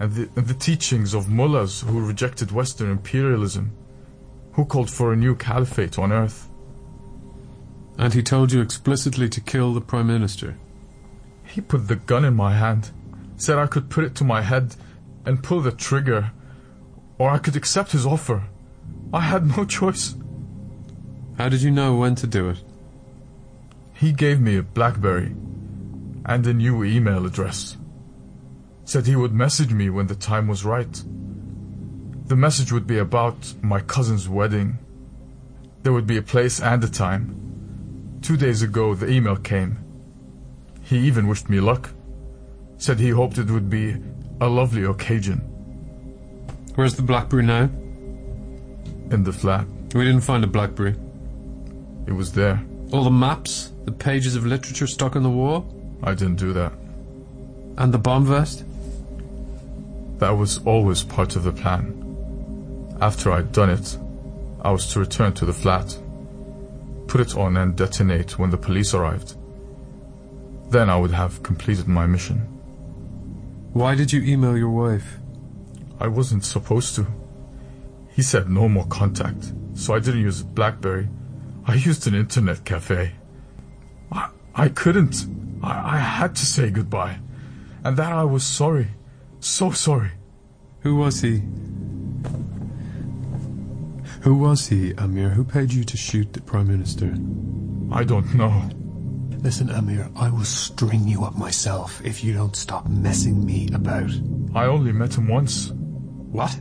and the, and the teachings of mullahs who rejected Western imperialism, who called for a new caliphate on earth. And he told you explicitly to kill the Prime Minister? He put the gun in my hand, said I could put it to my head and pull the trigger, or I could accept his offer. I had no choice. How did you know when to do it? He gave me a Blackberry and a new email address. Said he would message me when the time was right. The message would be about my cousin's wedding. There would be a place and a time. Two days ago, the email came. He even wished me luck. Said he hoped it would be a lovely occasion. Where's the Blackberry now? In the flat. We didn't find a Blackberry. It was there. All the maps, the pages of literature stuck on the wall? I didn't do that. And the bomb vest? That was always part of the plan. After I'd done it, I was to return to the flat, put it on and detonate when the police arrived. Then I would have completed my mission. Why did you email your wife? I wasn't supposed to. He said no more contact, so I didn't use Blackberry. I used an internet cafe. I, I couldn't. I, I had to say goodbye. And that I was sorry. So sorry. Who was he? Who was he, Amir? Who paid you to shoot the Prime Minister? I don't know. Listen, Amir, I will string you up myself if you don't stop messing me about. I only met him once. What?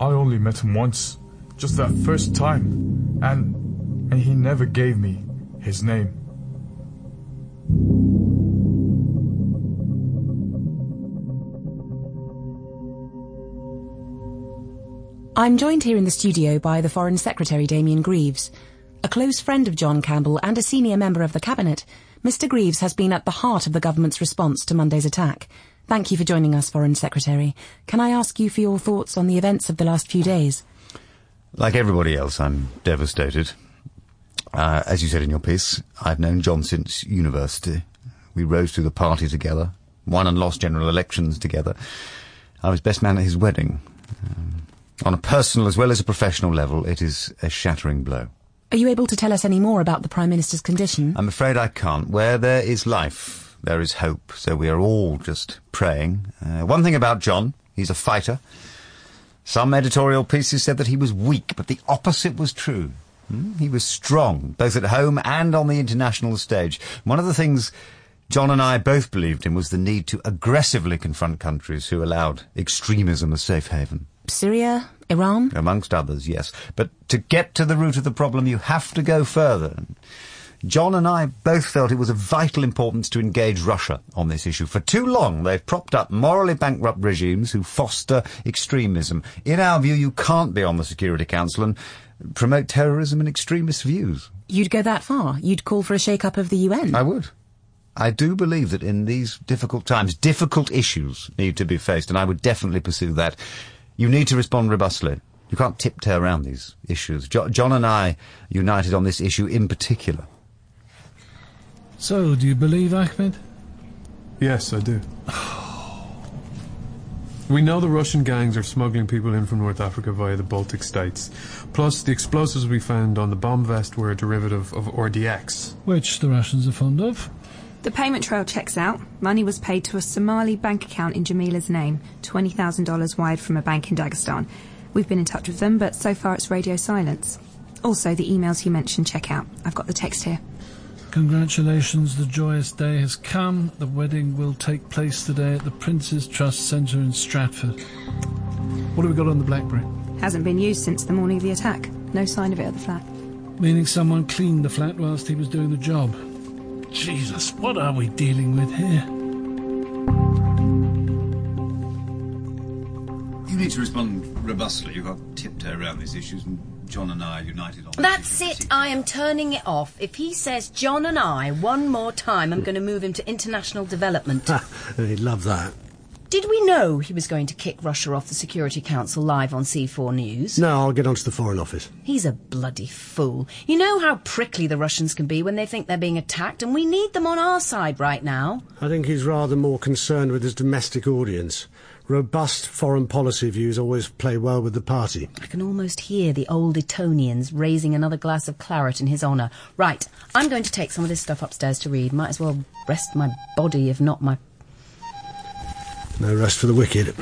I only met him once. Just that first time. And and he never gave me his name. I'm joined here in the studio by the Foreign Secretary Damien Greaves. A close friend of John Campbell and a senior member of the Cabinet, Mr Greaves has been at the heart of the government's response to Monday's attack. Thank you for joining us, Foreign Secretary. Can I ask you for your thoughts on the events of the last few days? Like everybody else, I'm devastated. Uh, as you said in your piece, I've known John since university. We rose through the party together, won and lost general elections together. I was best man at his wedding. Um, on a personal as well as a professional level, it is a shattering blow. Are you able to tell us any more about the Prime Minister's condition? I'm afraid I can't. Where there is life, there is hope. So we are all just praying. Uh, one thing about John, he's a fighter. Some editorial pieces said that he was weak, but the opposite was true. Hmm? He was strong, both at home and on the international stage. One of the things John and I both believed in was the need to aggressively confront countries who allowed extremism a safe haven. Syria, Iran? Amongst others, yes. But to get to the root of the problem, you have to go further. John and I both felt it was of vital importance to engage Russia on this issue. For too long, they've propped up morally bankrupt regimes who foster extremism. In our view, you can't be on the Security Council and promote terrorism and extremist views. You'd go that far? You'd call for a shake-up of the UN? I would. I do believe that in these difficult times, difficult issues need to be faced, and I would definitely pursue that. You need to respond robustly. You can't tiptoe around these issues. Jo- John and I united on this issue in particular. So, do you believe Ahmed? Yes, I do. We know the Russian gangs are smuggling people in from North Africa via the Baltic states. Plus, the explosives we found on the bomb vest were a derivative of RDX. Which the Russians are fond of. The payment trail checks out. Money was paid to a Somali bank account in Jamila's name, $20,000 wired from a bank in Dagestan. We've been in touch with them, but so far it's radio silence. Also, the emails you mentioned check out. I've got the text here. Congratulations, the joyous day has come. The wedding will take place today at the Prince's Trust Centre in Stratford. What have we got on the Blackberry? Hasn't been used since the morning of the attack. No sign of it at the flat. Meaning someone cleaned the flat whilst he was doing the job. Jesus, what are we dealing with here? You need to respond robustly. You've got tiptoe around these issues, and John and I are united on That's it. I am turning it off. If he says John and I one more time, I'm going to move him to international development. He'd love that. Did we know he was going to kick Russia off the Security Council live on C4 News? No, I'll get onto the Foreign Office. He's a bloody fool. You know how prickly the Russians can be when they think they're being attacked, and we need them on our side right now. I think he's rather more concerned with his domestic audience. Robust foreign policy views always play well with the party. I can almost hear the old Etonians raising another glass of claret in his honour. Right, I'm going to take some of this stuff upstairs to read. Might as well rest my body, if not my. No rest for the wicked.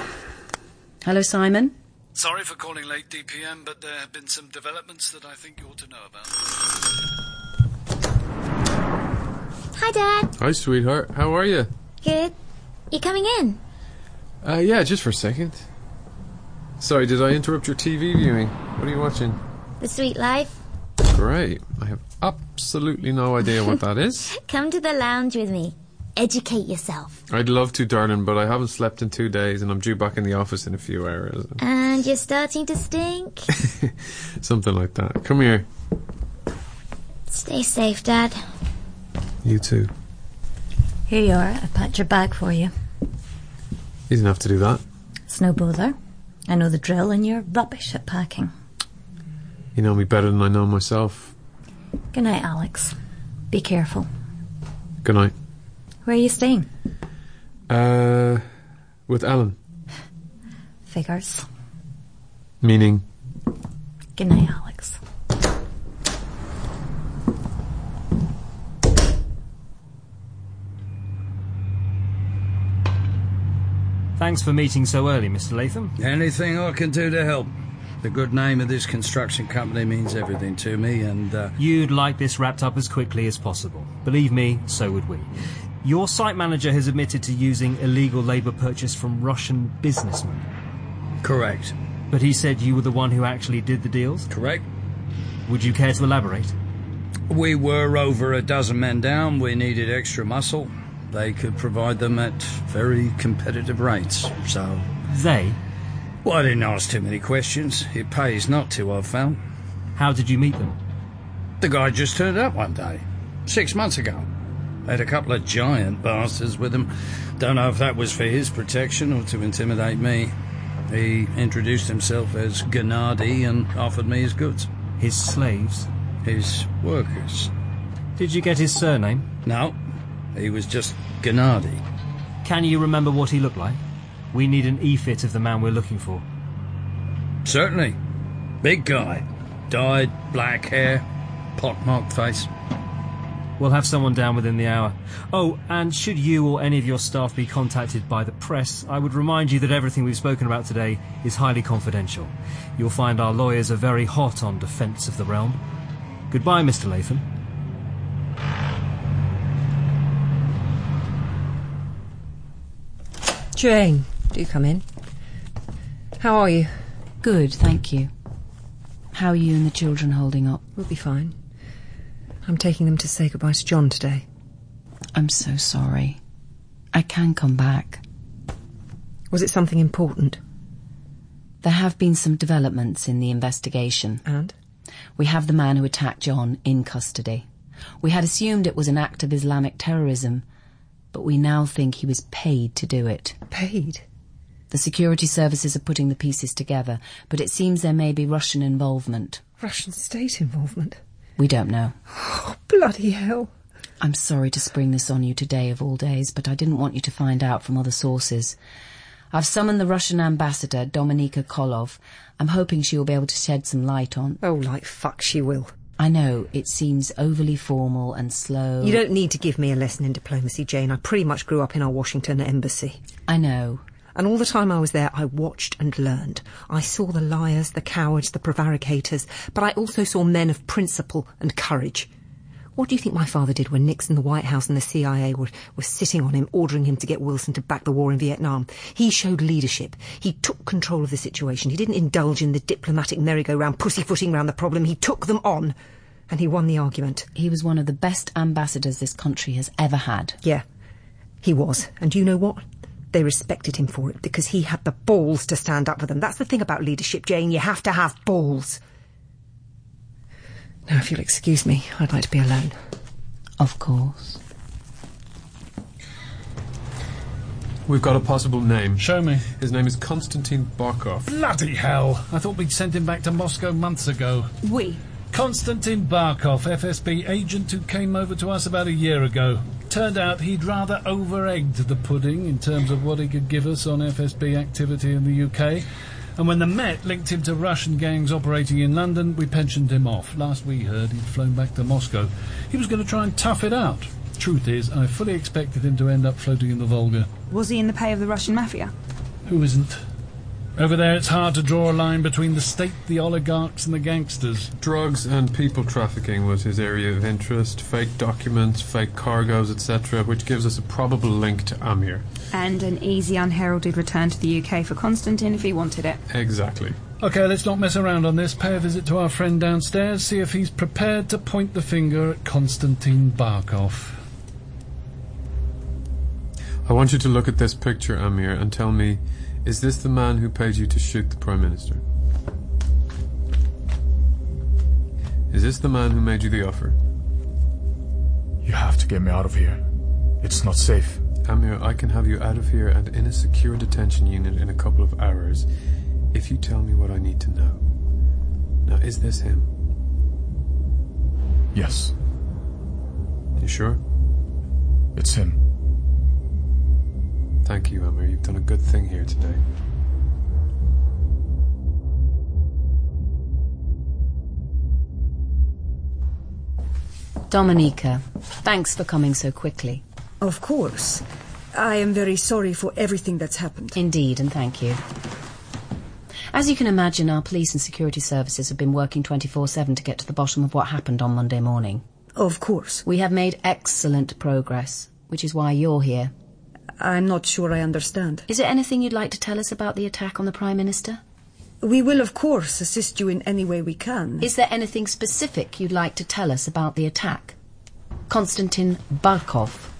Hello, Simon. Sorry for calling late, DPM, but there have been some developments that I think you ought to know about. Hi, Dad. Hi, sweetheart. How are you? Good. You coming in? Uh, yeah, just for a second. Sorry, did I interrupt your TV viewing? What are you watching? The Sweet Life? Great. I have absolutely no idea what that is. Come to the lounge with me. Educate yourself. I'd love to, darling, but I haven't slept in two days and I'm due back in the office in a few hours. And you're starting to stink. Something like that. Come here. Stay safe, Dad. You too. Here you are. I packed your bag for you. You didn't have to do that. It's no bother. I know the drill and you're rubbish at packing. You know me better than I know myself. Good night, Alex. Be careful. Good night. Where are you staying? Uh, with Alan. Figures. Meaning? Good night, Alex. Thanks for meeting so early, Mr. Latham. Anything I can do to help. The good name of this construction company means everything to me, and uh, You'd like this wrapped up as quickly as possible. Believe me, so would we. Your site manager has admitted to using illegal labour purchase from Russian businessmen. correct. But he said you were the one who actually did the deals? Correct. Would you care to elaborate? We were over a dozen men down. We needed extra muscle. They could provide them at very competitive rates. So, They? well, I didn't ask too many questions. It pays not to, I've found. How did you meet them? The guy just turned up one day, six months ago. Had a couple of giant bastards with him. Don't know if that was for his protection or to intimidate me. He introduced himself as Gennady and offered me his goods. His slaves? His workers. Did you get his surname? No, he was just Gennady. Can you remember what he looked like? We need an e-fit of the man we're looking for. Certainly. Big guy. Dyed black hair, pockmarked face. We'll have someone down within the hour. Oh, and should you or any of your staff be contacted by the press, I would remind you that everything we've spoken about today is highly confidential. You'll find our lawyers are very hot on defence of the realm. Goodbye, Mr. Latham. Jane, do come in. How are you? Good, thank you. How are you and the children holding up? We'll be fine. I'm taking them to say goodbye to John today. I'm so sorry. I can come back. Was it something important? There have been some developments in the investigation. And? We have the man who attacked John in custody. We had assumed it was an act of Islamic terrorism, but we now think he was paid to do it. Paid? The security services are putting the pieces together, but it seems there may be Russian involvement. Russian state involvement? We don't know. Oh, bloody hell. I'm sorry to spring this on you today of all days, but I didn't want you to find out from other sources. I've summoned the Russian ambassador, Dominika Kolov. I'm hoping she will be able to shed some light on. Oh, like fuck she will. I know, it seems overly formal and slow. You don't need to give me a lesson in diplomacy, Jane. I pretty much grew up in our Washington embassy. I know. And all the time I was there, I watched and learned. I saw the liars, the cowards, the prevaricators, but I also saw men of principle and courage. What do you think my father did when Nixon, the White House, and the CIA were, were sitting on him, ordering him to get Wilson to back the war in Vietnam? He showed leadership. He took control of the situation. He didn't indulge in the diplomatic merry-go-round, pussyfooting round the problem. He took them on, and he won the argument. He was one of the best ambassadors this country has ever had. Yeah, he was. And you know what? They respected him for it because he had the balls to stand up for them. That's the thing about leadership, Jane. You have to have balls. Now, if you'll excuse me, I'd like to be alone. Of course. We've got a possible name. Show me. His name is Konstantin Barkov. Bloody hell! I thought we'd sent him back to Moscow months ago. We? Konstantin Barkov, FSB agent who came over to us about a year ago. Turned out he'd rather over-egged the pudding in terms of what he could give us on FSB activity in the UK. And when the Met linked him to Russian gangs operating in London, we pensioned him off. Last we heard, he'd flown back to Moscow. He was going to try and tough it out. Truth is, I fully expected him to end up floating in the Volga. Was he in the pay of the Russian mafia? Who isn't? Over there, it's hard to draw a line between the state, the oligarchs, and the gangsters. Drugs and people trafficking was his area of interest, fake documents, fake cargoes, etc., which gives us a probable link to Amir. And an easy, unheralded return to the UK for Constantine if he wanted it. Exactly. Okay, let's not mess around on this. Pay a visit to our friend downstairs, see if he's prepared to point the finger at Konstantin Barkov. I want you to look at this picture, Amir, and tell me is this the man who paid you to shoot the Prime Minister? Is this the man who made you the offer? You have to get me out of here. It's not safe. Amir, I can have you out of here and in a secure detention unit in a couple of hours if you tell me what I need to know. Now, is this him? Yes. You sure? It's him. Thank you, Amir. You've done a good thing here today. Dominica, thanks for coming so quickly. Of course. I am very sorry for everything that's happened. Indeed, and thank you. As you can imagine, our police and security services have been working 24 7 to get to the bottom of what happened on Monday morning. Of course. We have made excellent progress, which is why you're here. I'm not sure I understand. Is there anything you'd like to tell us about the attack on the Prime Minister? We will, of course, assist you in any way we can. Is there anything specific you'd like to tell us about the attack? Konstantin Barkov.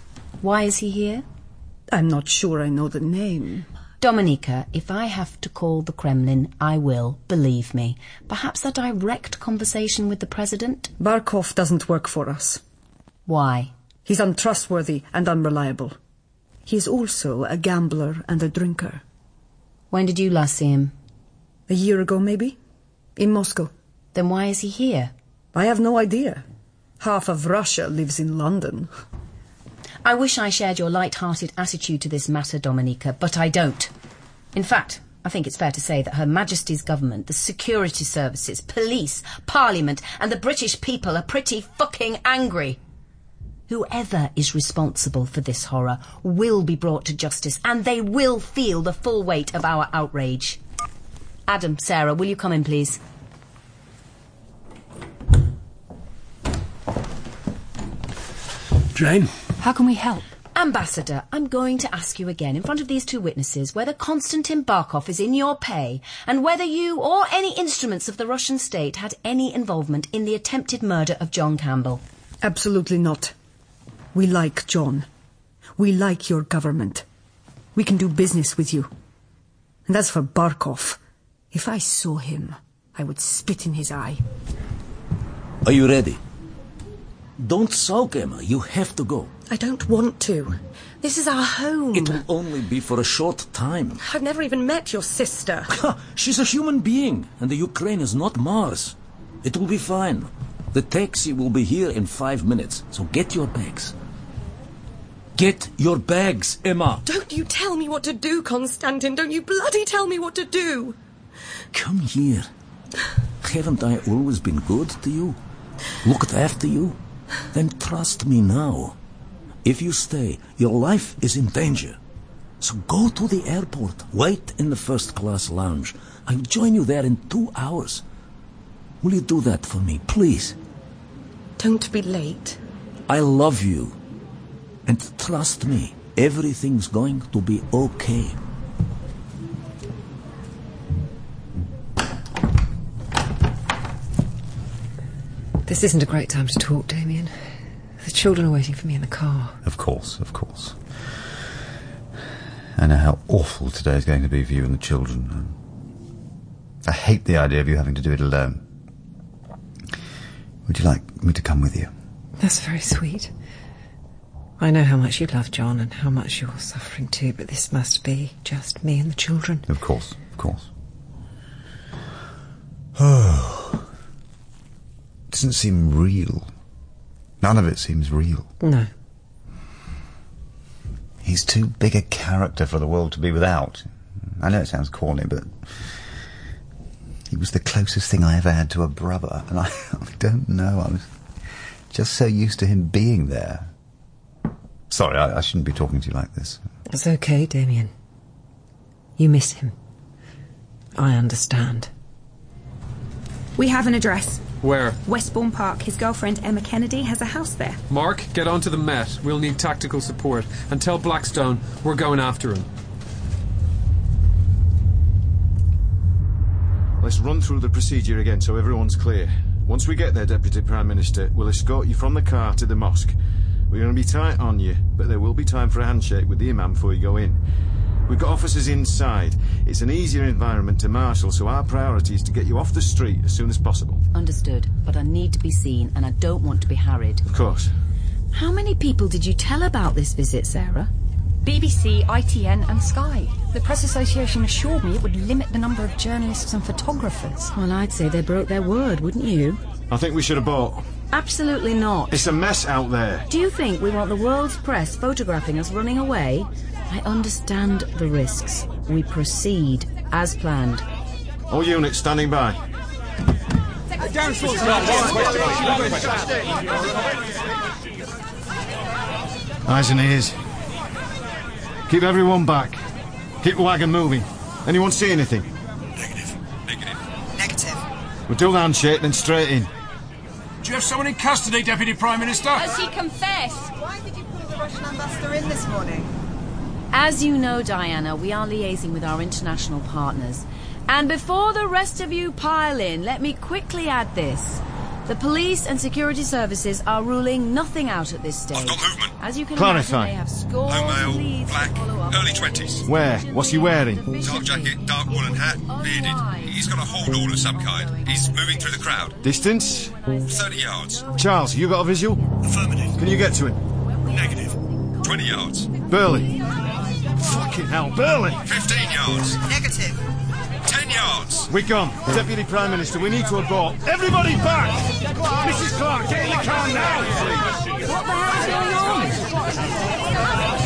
Why is he here? I'm not sure I know the name. Dominica, if I have to call the Kremlin, I will, believe me. Perhaps a direct conversation with the President? Barkov doesn't work for us. Why? He's untrustworthy and unreliable. He's also a gambler and a drinker. When did you last see him? A year ago, maybe? In Moscow. Then why is he here? I have no idea. Half of Russia lives in London. I wish I shared your light-hearted attitude to this matter, Dominica, but I don't. In fact, I think it's fair to say that Her Majesty's government, the security services, police, parliament, and the British people are pretty fucking angry. Whoever is responsible for this horror will be brought to justice, and they will feel the full weight of our outrage. Adam, Sarah, will you come in, please? Jane? How can we help? Ambassador, I'm going to ask you again in front of these two witnesses whether Konstantin Barkov is in your pay and whether you or any instruments of the Russian state had any involvement in the attempted murder of John Campbell. Absolutely not. We like John. We like your government. We can do business with you. And as for Barkov, if I saw him, I would spit in his eye. Are you ready? Don't sulk, Emma. You have to go. I don't want to. This is our home. It will only be for a short time. I've never even met your sister. She's a human being, and the Ukraine is not Mars. It will be fine. The taxi will be here in five minutes, so get your bags. Get your bags, Emma. Don't you tell me what to do, Konstantin. Don't you bloody tell me what to do. Come here. Haven't I always been good to you? Looked after you? Then trust me now. If you stay, your life is in danger. So go to the airport. Wait in the first class lounge. I'll join you there in two hours. Will you do that for me, please? Don't be late. I love you. And trust me, everything's going to be okay. This isn't a great time to talk, Damien. The children are waiting for me in the car. Of course, of course. I know how awful today is going to be for you and the children. I hate the idea of you having to do it alone. Would you like me to come with you? That's very sweet. I know how much you love John and how much you're suffering too, but this must be just me and the children. Of course, of course. Oh. Doesn't seem real. None of it seems real. No. He's too big a character for the world to be without. I know it sounds corny, but he was the closest thing I ever had to a brother, and I, I don't know. I was just so used to him being there. Sorry, I, I shouldn't be talking to you like this. It's okay, Damien. You miss him. I understand. We have an address. Where? Westbourne Park. His girlfriend Emma Kennedy has a house there. Mark, get onto the Met. We'll need tactical support. And tell Blackstone we're going after him. Let's run through the procedure again so everyone's clear. Once we get there, Deputy Prime Minister, we'll escort you from the car to the mosque. We're going to be tight on you, but there will be time for a handshake with the Imam before you go in. We've got officers inside. It's an easier environment to marshal, so our priority is to get you off the street as soon as possible. Understood, but I need to be seen and I don't want to be harried. Of course. How many people did you tell about this visit, Sarah? BBC, ITN, and Sky. The Press Association assured me it would limit the number of journalists and photographers. Well, I'd say they broke their word, wouldn't you? I think we should have bought. Absolutely not. It's a mess out there. Do you think we want the world's press photographing us running away? I understand the risks. We proceed as planned. All units standing by. Eyes and ears. Keep everyone back. Keep the wagon moving. Anyone see anything? Negative. Negative. Negative. We'll do the handshake, then straight in. Do you have someone in custody, Deputy Prime Minister? Has he confessed? Why did you pull the Russian ambassador in this morning? As you know, Diana, we are liaising with our international partners. And before the rest of you pile in, let me quickly add this. The police and security services are ruling nothing out at this stage. I've got movement. As you can Clarify. imagine, they have scores Low male, leads to black, follow up. early 20s. Where? What's he wearing? Dark jacket, dark woolen hat, bearded. He's got a hold all of some kind. He's moving through the crowd. Distance? 30 yards. Charles, you got a visual? Affirmative. Can you get to him? Negative. 20 yards. Burley. Fucking hell, Burley! 15 yards. Negative. 10 yards. We're gone. Deputy Prime Minister, we need to abort. Everybody back! Mrs. Clark, get in the car now! What the hell's going on?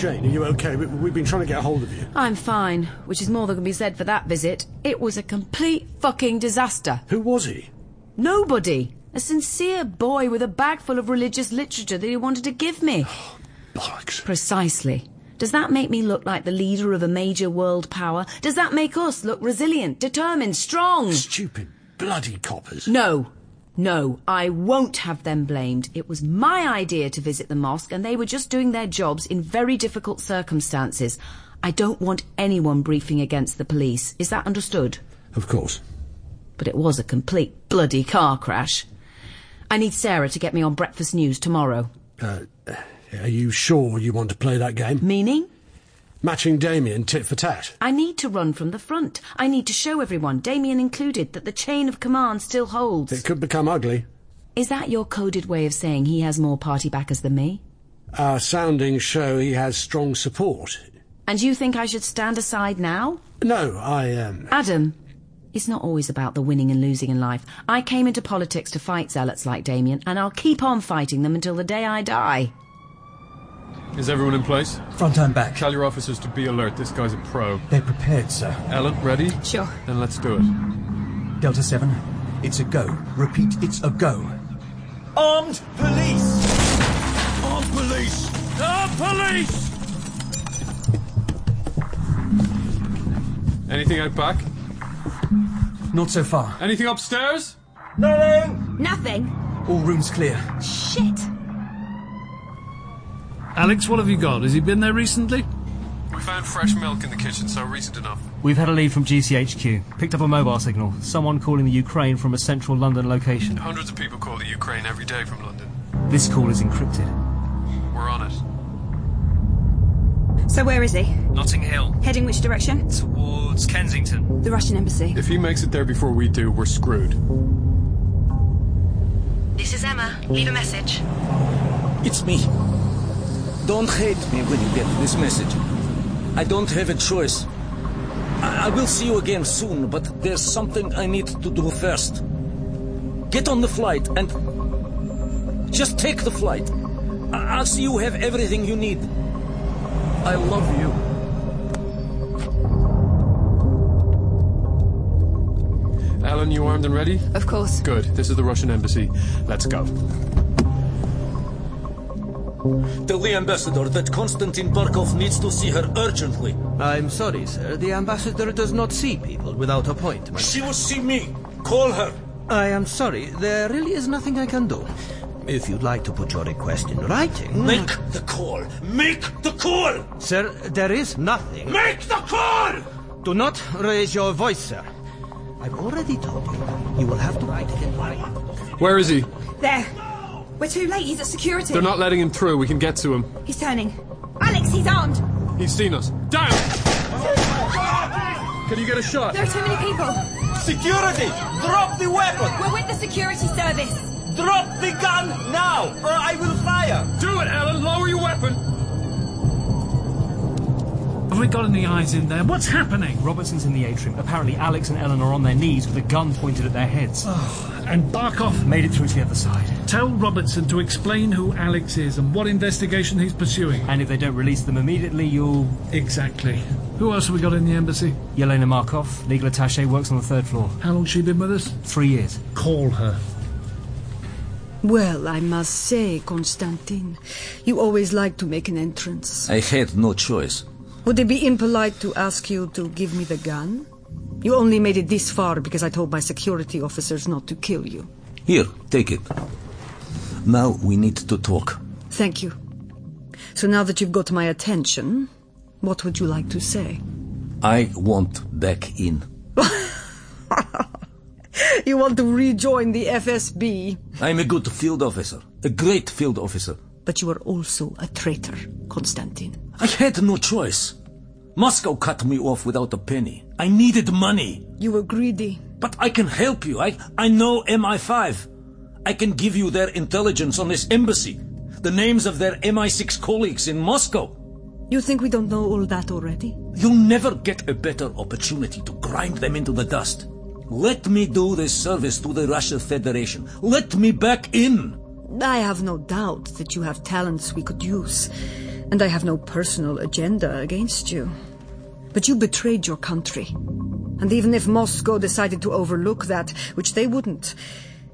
Jane, are you okay? We- We've been trying to get a hold of you. I'm fine, which is more than can be said for that visit. It was a complete fucking disaster. Who was he? Nobody. A sincere boy with a bag full of religious literature that he wanted to give me. Oh, bollocks. Precisely. Does that make me look like the leader of a major world power? Does that make us look resilient, determined, strong? Stupid bloody coppers. No. No, I won't have them blamed. It was my idea to visit the mosque and they were just doing their jobs in very difficult circumstances. I don't want anyone briefing against the police. Is that understood? Of course. But it was a complete bloody car crash. I need Sarah to get me on breakfast news tomorrow. Uh, are you sure you want to play that game? Meaning? Matching Damien tit for tat. I need to run from the front. I need to show everyone, Damien included, that the chain of command still holds. It could become ugly. Is that your coded way of saying he has more party backers than me? Our soundings show he has strong support. And you think I should stand aside now? No, I, um... Adam, it's not always about the winning and losing in life. I came into politics to fight zealots like Damien, and I'll keep on fighting them until the day I die. Is everyone in place? Front and back. Tell your officers to be alert. This guy's a pro. They're prepared, sir. Ellen, ready? Sure. Then let's do it. Delta 7, it's a go. Repeat, it's a go. Armed police! Armed police! Armed police! Anything out back? Not so far. Anything upstairs? Nothing! Nothing. All rooms clear. Shit. Alex, what have you got? Has he been there recently? We found fresh milk in the kitchen, so recent enough. We've had a lead from GCHQ. Picked up a mobile signal. Someone calling the Ukraine from a central London location. Hundreds of people call the Ukraine every day from London. This call is encrypted. We're on it. So where is he? Notting Hill. Heading which direction? Towards Kensington. The Russian embassy. If he makes it there before we do, we're screwed. This is Emma. Leave a message. It's me. Don't hate me when you get this message. I don't have a choice. I, I will see you again soon, but there's something I need to do first. Get on the flight and just take the flight. I- I'll see you have everything you need. I love you. Alan, you armed and ready? Of course. Good. This is the Russian embassy. Let's go. Tell the ambassador that Konstantin Barkov needs to see her urgently. I'm sorry, sir. The ambassador does not see people without appointment. She will see me. Call her. I am sorry. There really is nothing I can do. If you'd like to put your request in writing. Make the call. Make the call. Sir, there is nothing. Make the call! Do not raise your voice, sir. I've already told you. You will have to write it in writing. Where is he? There. We're too late. He's at security. They're not letting him through. We can get to him. He's turning. Alex, he's armed. He's seen us. Down! Can you get a shot? There are too many people. Security! Drop the weapon! We're with the security service. Drop the gun now, or I will fire! Do it, Alan! Lower your weapon! Have we got any eyes in there? What's happening? Robertson's in the atrium. Apparently, Alex and Ellen are on their knees with a gun pointed at their heads. Oh, and Barkov Made it through to the other side. Tell Robertson to explain who Alex is and what investigation he's pursuing. And if they don't release them immediately, you'll. Exactly. Who else have we got in the embassy? Yelena Markov, legal attache, works on the third floor. How long's she been with us? Three years. Call her. Well, I must say, Konstantin, you always like to make an entrance. I had no choice. Would it be impolite to ask you to give me the gun? You only made it this far because I told my security officers not to kill you. Here, take it. Now we need to talk. Thank you. So now that you've got my attention, what would you like to say? I want back in. You want to rejoin the FSB, I'm a good field officer. A great field officer. But you are also a traitor, Konstantin. I had no choice. Moscow cut me off without a penny. I needed money. You were greedy. But I can help you. I, I know MI5. I can give you their intelligence on this embassy. The names of their MI6 colleagues in Moscow. You think we don't know all that already? You'll never get a better opportunity to grind them into the dust. Let me do this service to the Russian Federation. Let me back in. I have no doubt that you have talents we could use, and I have no personal agenda against you. But you betrayed your country. And even if Moscow decided to overlook that, which they wouldn't,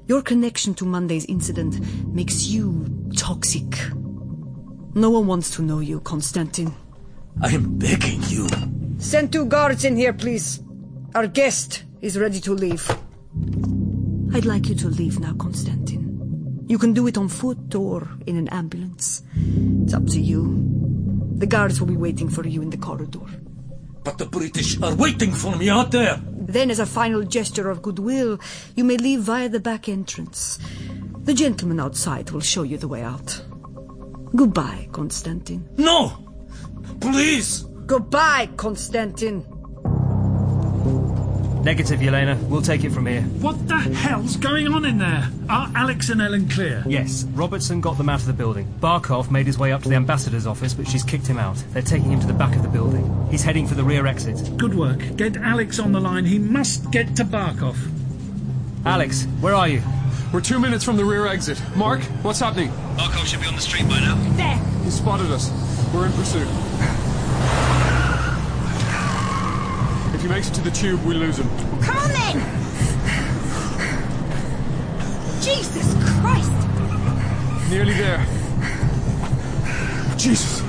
your connection to Monday's incident makes you toxic. No one wants to know you, Konstantin. I am begging you. Send two guards in here, please. Our guest is ready to leave. I'd like you to leave now, Konstantin. You can do it on foot or in an ambulance. It's up to you. The guards will be waiting for you in the corridor. But the British are waiting for me out there. Then, as a final gesture of goodwill, you may leave via the back entrance. The gentleman outside will show you the way out. Goodbye, Konstantin. No! Please! Goodbye, Konstantin. Negative, Yelena. We'll take it from here. What the hell's going on in there? Are Alex and Ellen clear? Yes, Robertson got them out of the building. Barkov made his way up to the ambassador's office, but she's kicked him out. They're taking him to the back of the building. He's heading for the rear exit. Good work. Get Alex on the line. He must get to Barkov. Alex, where are you? We're two minutes from the rear exit. Mark, what's happening? Barkov should be on the street by now. There. He spotted us. We're in pursuit. If he makes it to the tube, we lose him. Come on then! Jesus Christ! Nearly there. Jesus.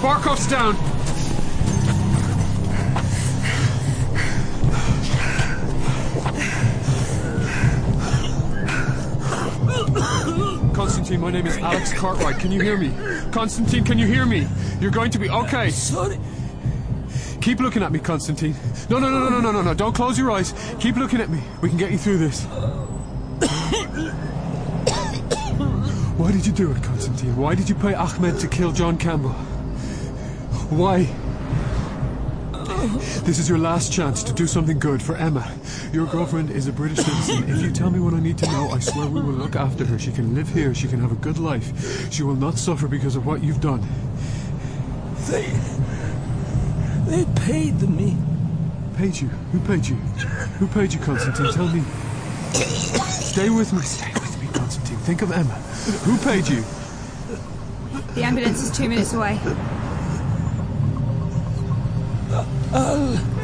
Barkov's down. Constantine, my name is Alex Cartwright. Can you hear me? Constantine, can you hear me? You're going to be okay. Sorry. Keep looking at me, Constantine. No, no, no, no, no, no, no, no. Don't close your eyes. Keep looking at me. We can get you through this. Why did you do it, Constantine? Why did you pay Ahmed to kill John Campbell? Why? This is your last chance to do something good for Emma. Your girlfriend is a British citizen. If you tell me what I need to know, I swear we will look after her. She can live here. She can have a good life. She will not suffer because of what you've done. They. They paid me. Paid you? Who paid you? Who paid you, Constantine? Tell me. Stay with me. Stay with me, Constantine. Think of Emma. Who paid you? The ambulance is two minutes away. Al Murshin.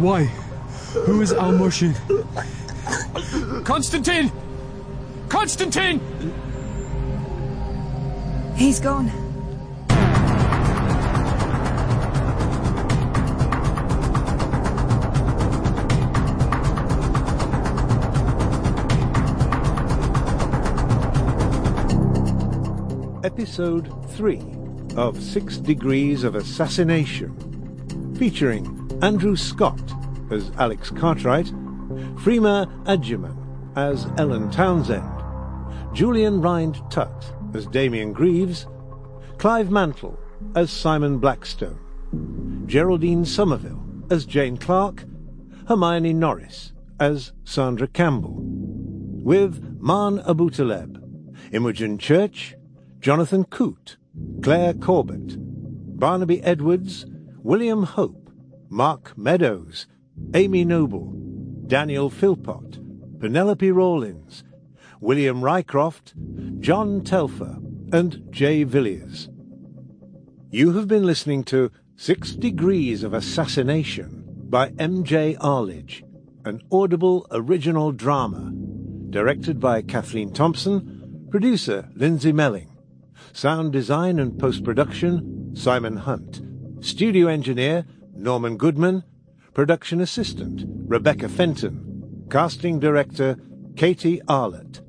Why? Who is Al Murshin? Constantine! Constantine! He's gone. Episode 3 of Six Degrees of Assassination, featuring Andrew Scott as Alex Cartwright, Freema Agyeman as Ellen Townsend, Julian Rhind-Tutt as Damien Greaves, Clive Mantle as Simon Blackstone, Geraldine Somerville as Jane Clark, Hermione Norris as Sandra Campbell, with Man Abutaleb, Imogen Church, Jonathan Coote, Claire Corbett, Barnaby Edwards, William Hope, Mark Meadows, Amy Noble, Daniel Philpott, Penelope Rawlins, William Rycroft, John Telfer, and Jay Villiers. You have been listening to Six Degrees of Assassination by M.J. Arledge, an audible original drama, directed by Kathleen Thompson, producer Lindsay Melling, sound design and post-production Simon Hunt, studio engineer Norman Goodman, production assistant Rebecca Fenton, casting director Katie Arlett.